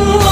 Oh.